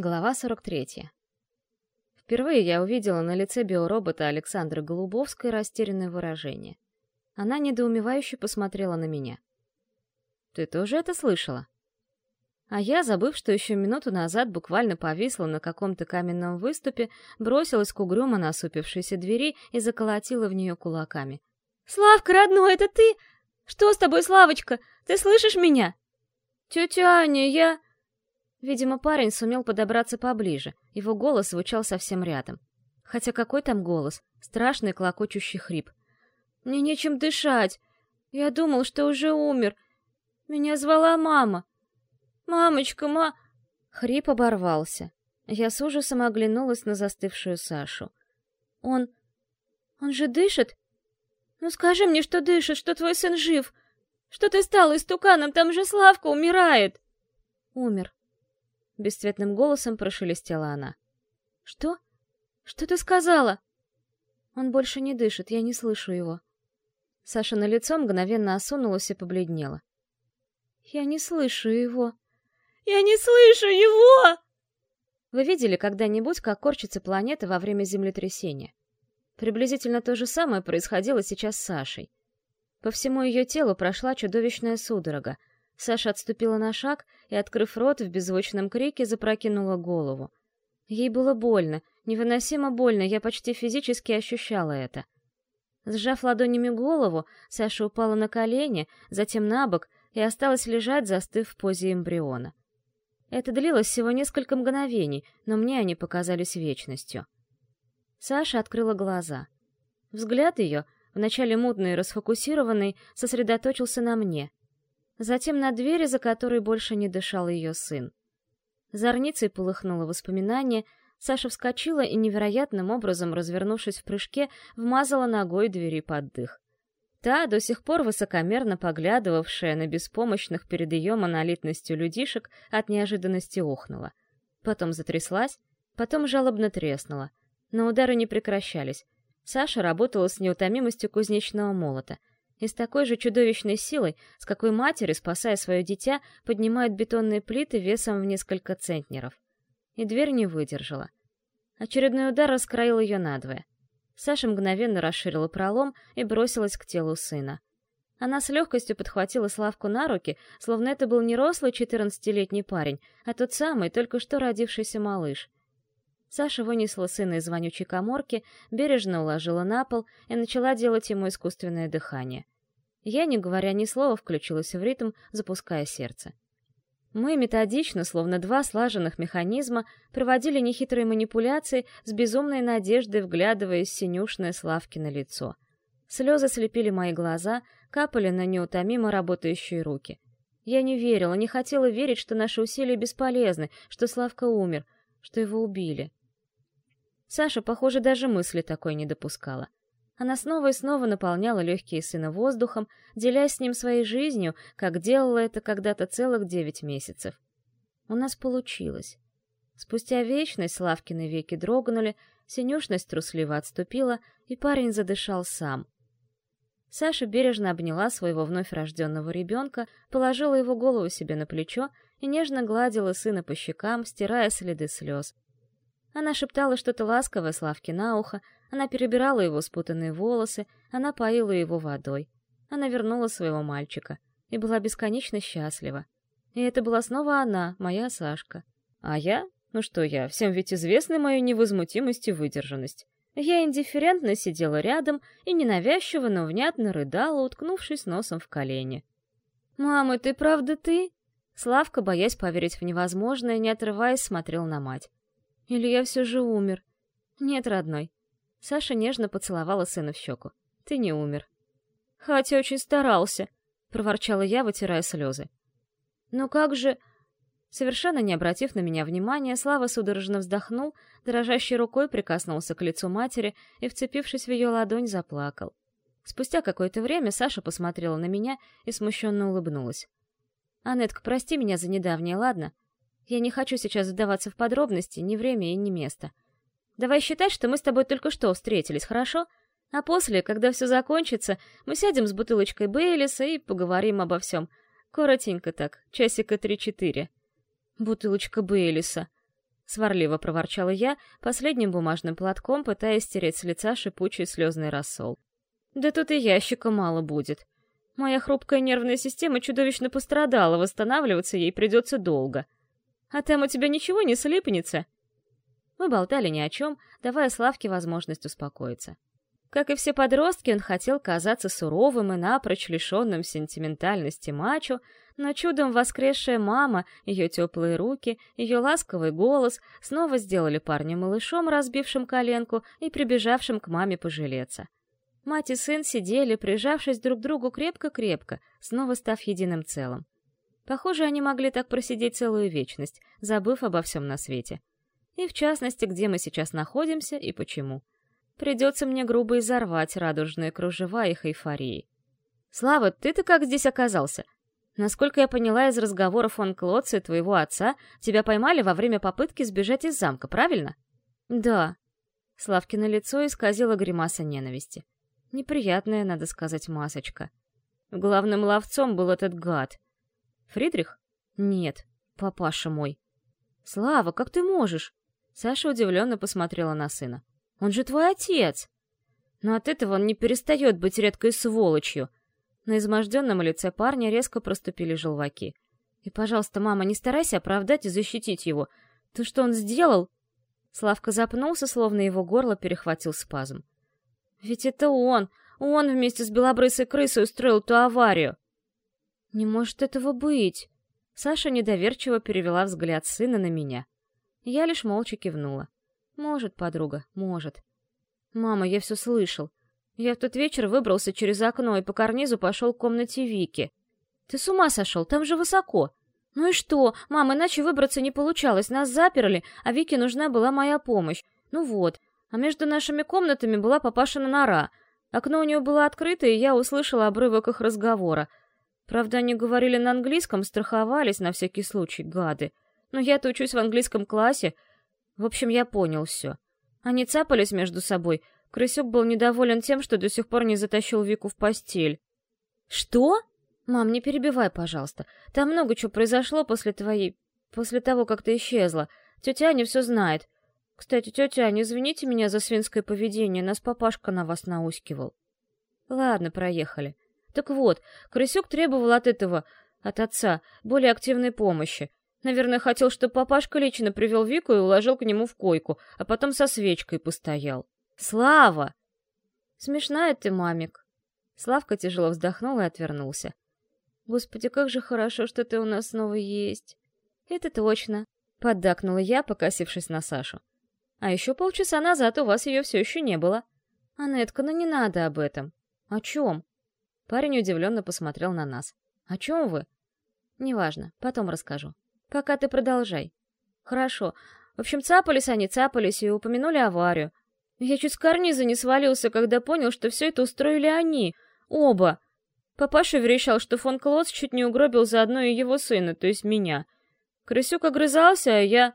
Глава 43. Впервые я увидела на лице биоробота Александры Голубовской растерянное выражение. Она недоумевающе посмотрела на меня. «Ты тоже это слышала?» А я, забыв, что еще минуту назад буквально повисла на каком-то каменном выступе, бросилась к угрюмо насупившейся двери и заколотила в нее кулаками. «Славка, родной, это ты? Что с тобой, Славочка? Ты слышишь меня?» «Тетя Аня, я...» Видимо, парень сумел подобраться поближе, его голос звучал совсем рядом. Хотя какой там голос? Страшный клокочущий хрип. «Мне нечем дышать. Я думал, что уже умер. Меня звала мама. Мамочка, ма...» Хрип оборвался. Я с ужасом оглянулась на застывшую Сашу. «Он... он же дышит? Ну скажи мне, что дышит, что твой сын жив. Что ты стал истуканом, там же Славка умирает!» «Умер», Бесцветным голосом прошелестела она. «Что? Что ты сказала?» Он больше не дышит, я не слышу его. Саша на лицо мгновенно осунулась и побледнела. «Я не слышу его». «Я не слышу его!» Вы видели когда-нибудь, как корчится планета во время землетрясения? Приблизительно то же самое происходило сейчас с Сашей. По всему ее телу прошла чудовищная судорога, Саша отступила на шаг и, открыв рот, в беззвучном крике запрокинула голову. Ей было больно, невыносимо больно, я почти физически ощущала это. Сжав ладонями голову, Саша упала на колени, затем на бок и осталась лежать, застыв в позе эмбриона. Это длилось всего несколько мгновений, но мне они показались вечностью. Саша открыла глаза. Взгляд ее, вначале мутный и расфокусированный, сосредоточился на мне затем на двери, за которой больше не дышал ее сын. Зорницей полыхнуло воспоминание, Саша вскочила и, невероятным образом развернувшись в прыжке, вмазала ногой двери под дых. Та, до сих пор высокомерно поглядывавшая на беспомощных перед ее монолитностью людишек, от неожиданности охнула. Потом затряслась, потом жалобно треснула. Но удары не прекращались. Саша работала с неутомимостью кузнечного молота — и с такой же чудовищной силой, с какой матери, спасая свое дитя, поднимают бетонные плиты весом в несколько центнеров. И дверь не выдержала. Очередной удар раскроил ее надвое. Саша мгновенно расширила пролом и бросилась к телу сына. Она с легкостью подхватила Славку на руки, словно это был не рослый четырнадцатилетний парень, а тот самый, только что родившийся малыш. Саша вынесла сына из вонючей коморки, бережно уложила на пол и начала делать ему искусственное дыхание. Я, не говоря ни слова, включилась в ритм, запуская сердце. Мы методично, словно два слаженных механизма, проводили нехитрые манипуляции с безумной надеждой, вглядываясь в синюшное Славкино лицо. Слезы слепили мои глаза, капали на неутомимо работающие руки. Я не верила, не хотела верить, что наши усилия бесполезны, что Славка умер, что его убили. Саша, похоже, даже мысли такой не допускала. Она снова и снова наполняла легкие сына воздухом, делясь с ним своей жизнью, как делала это когда-то целых девять месяцев. У нас получилось. Спустя вечность Славкины веки дрогнули, синюшность трусливо отступила, и парень задышал сам. Саша бережно обняла своего вновь рожденного ребенка, положила его голову себе на плечо и нежно гладила сына по щекам, стирая следы слез. Она шептала что-то ласковое Славке на ухо, она перебирала его спутанные волосы, она поила его водой. Она вернула своего мальчика и была бесконечно счастлива. И это была снова она, моя Сашка. А я? Ну что я, всем ведь известна моя невозмутимость и выдержанность. Я индифферентно сидела рядом и ненавязчиво, но внятно рыдала, уткнувшись носом в колени. «Мама, ты правда ты?» Славка, боясь поверить в невозможное, не отрываясь, смотрел на мать. Или я все же умер? Нет, родной. Саша нежно поцеловала сына в щеку. Ты не умер. Хотя очень старался, проворчала я, вытирая слезы. Ну как же... Совершенно не обратив на меня внимания, Слава судорожно вздохнул, дрожащей рукой прикоснулся к лицу матери и, вцепившись в ее ладонь, заплакал. Спустя какое-то время Саша посмотрела на меня и смущенно улыбнулась. «Анетка, прости меня за недавнее, ладно? Я не хочу сейчас вдаваться в подробности, ни время и ни место. Давай считать, что мы с тобой только что встретились, хорошо? А после, когда все закончится, мы сядем с бутылочкой Бейлиса и поговорим обо всем. Коротенько так, часика три-четыре. Бутылочка Бейлиса. Сварливо проворчала я, последним бумажным платком пытаясь стереть с лица шипучий слезный рассол. Да тут и ящика мало будет. Моя хрупкая нервная система чудовищно пострадала, восстанавливаться ей придется долго. А там у тебя ничего не слипнется? Мы болтали ни о чем, давая Славке возможность успокоиться. Как и все подростки, он хотел казаться суровым и напрочь лишенным сентиментальности мачо, но чудом воскресшая мама, ее теплые руки, ее ласковый голос снова сделали парня малышом, разбившим коленку и прибежавшим к маме пожалеться. Мать и сын сидели, прижавшись друг к другу крепко-крепко, снова став единым целым. Похоже, они могли так просидеть целую вечность, забыв обо всем на свете. И в частности, где мы сейчас находимся и почему. Придется мне грубо изорвать радужные кружева их эйфории. «Слава, ты-то как здесь оказался?» Насколько я поняла из разговоров фон Клотца и твоего отца, тебя поймали во время попытки сбежать из замка, правильно? Да. Славкино лицо исказило гримаса ненависти. Неприятная, надо сказать, масочка. Главным ловцом был этот гад. Фридрих? Нет, папаша мой. Слава, как ты можешь? Саша удивленно посмотрела на сына. Он же твой отец. Но от этого он не перестает быть редкой сволочью. На изможденном лице парня резко проступили желваки. И, пожалуйста, мама, не старайся оправдать и защитить его. То, что он сделал... Славка запнулся, словно его горло перехватил спазм. Ведь это он, он вместе с белобрысой крысой устроил ту аварию. Не может этого быть. Саша недоверчиво перевела взгляд сына на меня. Я лишь молча кивнула. Может, подруга, может. Мама, я все слышал. Я в тот вечер выбрался через окно и по карнизу пошел к комнате Вики. Ты с ума сошел, там же высоко. Ну и что? Мам, иначе выбраться не получалось, нас заперли, а Вике нужна была моя помощь. Ну вот, а между нашими комнатами была папашина нора. Окно у нее было открыто, и я услышала обрывок их разговора. Правда, они говорили на английском, страховались на всякий случай, гады. Но я-то учусь в английском классе. В общем, я понял все. Они цапались между собой. Крысюк был недоволен тем, что до сих пор не затащил Вику в постель. «Что?» «Мам, не перебивай, пожалуйста. Там много чего произошло после твоей... после того, как ты исчезла. Тетя Аня все знает. Кстати, тетя Аня, извините меня за свинское поведение, нас папашка на вас наускивал. Ладно, проехали. Так вот, Крысюк требовал от этого, от отца, более активной помощи. Наверное, хотел, чтобы папашка лично привел Вику и уложил к нему в койку, а потом со свечкой постоял. Слава! Смешная ты, мамик. Славка тяжело вздохнул и отвернулся. Господи, как же хорошо, что ты у нас снова есть. Это точно, поддакнула я, покосившись на Сашу. А еще полчаса назад у вас ее все еще не было. Анетка, ну не надо об этом. О чем? Парень удивленно посмотрел на нас. О чем вы? Неважно, потом расскажу. Пока ты продолжай. Хорошо. В общем, цапались они, цапались и упомянули аварию. Я чуть с карниза не свалился, когда понял, что все это устроили они. Оба. Папаша верещал, что фон Клотс чуть не угробил заодно и его сына, то есть меня. Крысюк огрызался, а я...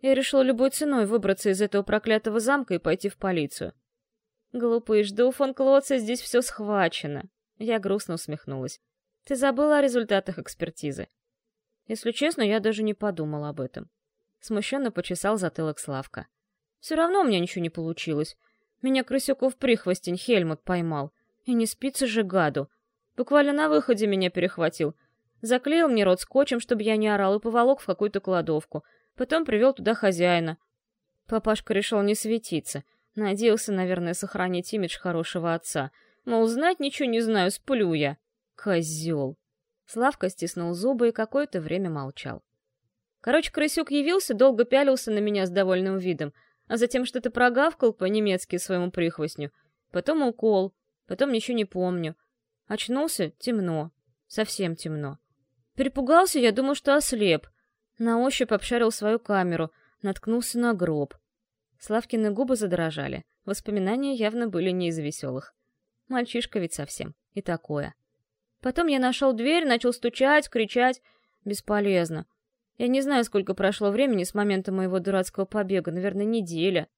Я решил любой ценой выбраться из этого проклятого замка и пойти в полицию. Глупыш, да у фон Клотца здесь все схвачено. Я грустно усмехнулась. Ты забыла о результатах экспертизы. Если честно, я даже не подумал об этом. Смущенно почесал затылок Славка. Все равно у меня ничего не получилось. Меня Крысюков прихвостень Хельмут поймал. И не спится же гаду. Буквально на выходе меня перехватил. Заклеил мне рот скотчем, чтобы я не орал, и поволок в какую-то кладовку — Потом привел туда хозяина. Папашка решил не светиться. Надеялся, наверное, сохранить имидж хорошего отца. Мол, знать ничего не знаю, сплю я. Козел. Славка стиснул зубы и какое-то время молчал. Короче, крысюк явился, долго пялился на меня с довольным видом, а затем что-то прогавкал по-немецки своему прихвостню. Потом укол, потом ничего не помню. Очнулся — темно. Совсем темно. Перепугался, я думал, что ослеп. На ощупь обшарил свою камеру, наткнулся на гроб. Славкины губы задрожали. Воспоминания явно были не из веселых. Мальчишка ведь совсем. И такое. Потом я нашел дверь, начал стучать, кричать. Бесполезно. Я не знаю, сколько прошло времени с момента моего дурацкого побега. Наверное, неделя.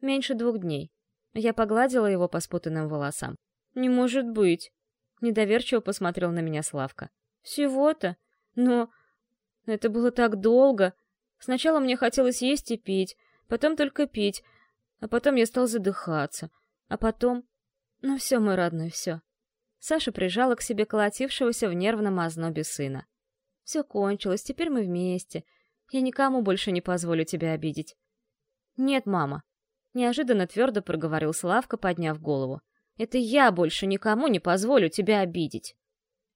Меньше двух дней. Я погладила его по спутанным волосам. «Не может быть!» Недоверчиво посмотрел на меня Славка. «Всего-то? Но это было так долго. Сначала мне хотелось есть и пить, потом только пить, а потом я стал задыхаться, а потом... Ну все, мой родной, все. Саша прижала к себе колотившегося в нервном ознобе сына. Все кончилось, теперь мы вместе. Я никому больше не позволю тебя обидеть. Нет, мама. Неожиданно твердо проговорил Славка, подняв голову. Это я больше никому не позволю тебя обидеть.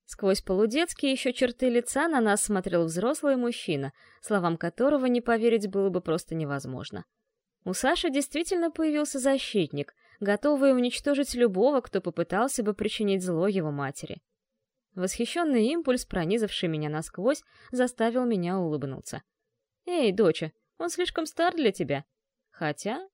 Сквозь полудетские еще черты лица на нас смотрел взрослый мужчина, словам которого не поверить было бы просто невозможно. У Саши действительно появился защитник, готовый уничтожить любого, кто попытался бы причинить зло его матери. Восхищенный импульс, пронизавший меня насквозь, заставил меня улыбнуться. «Эй, доча, он слишком стар для тебя. Хотя,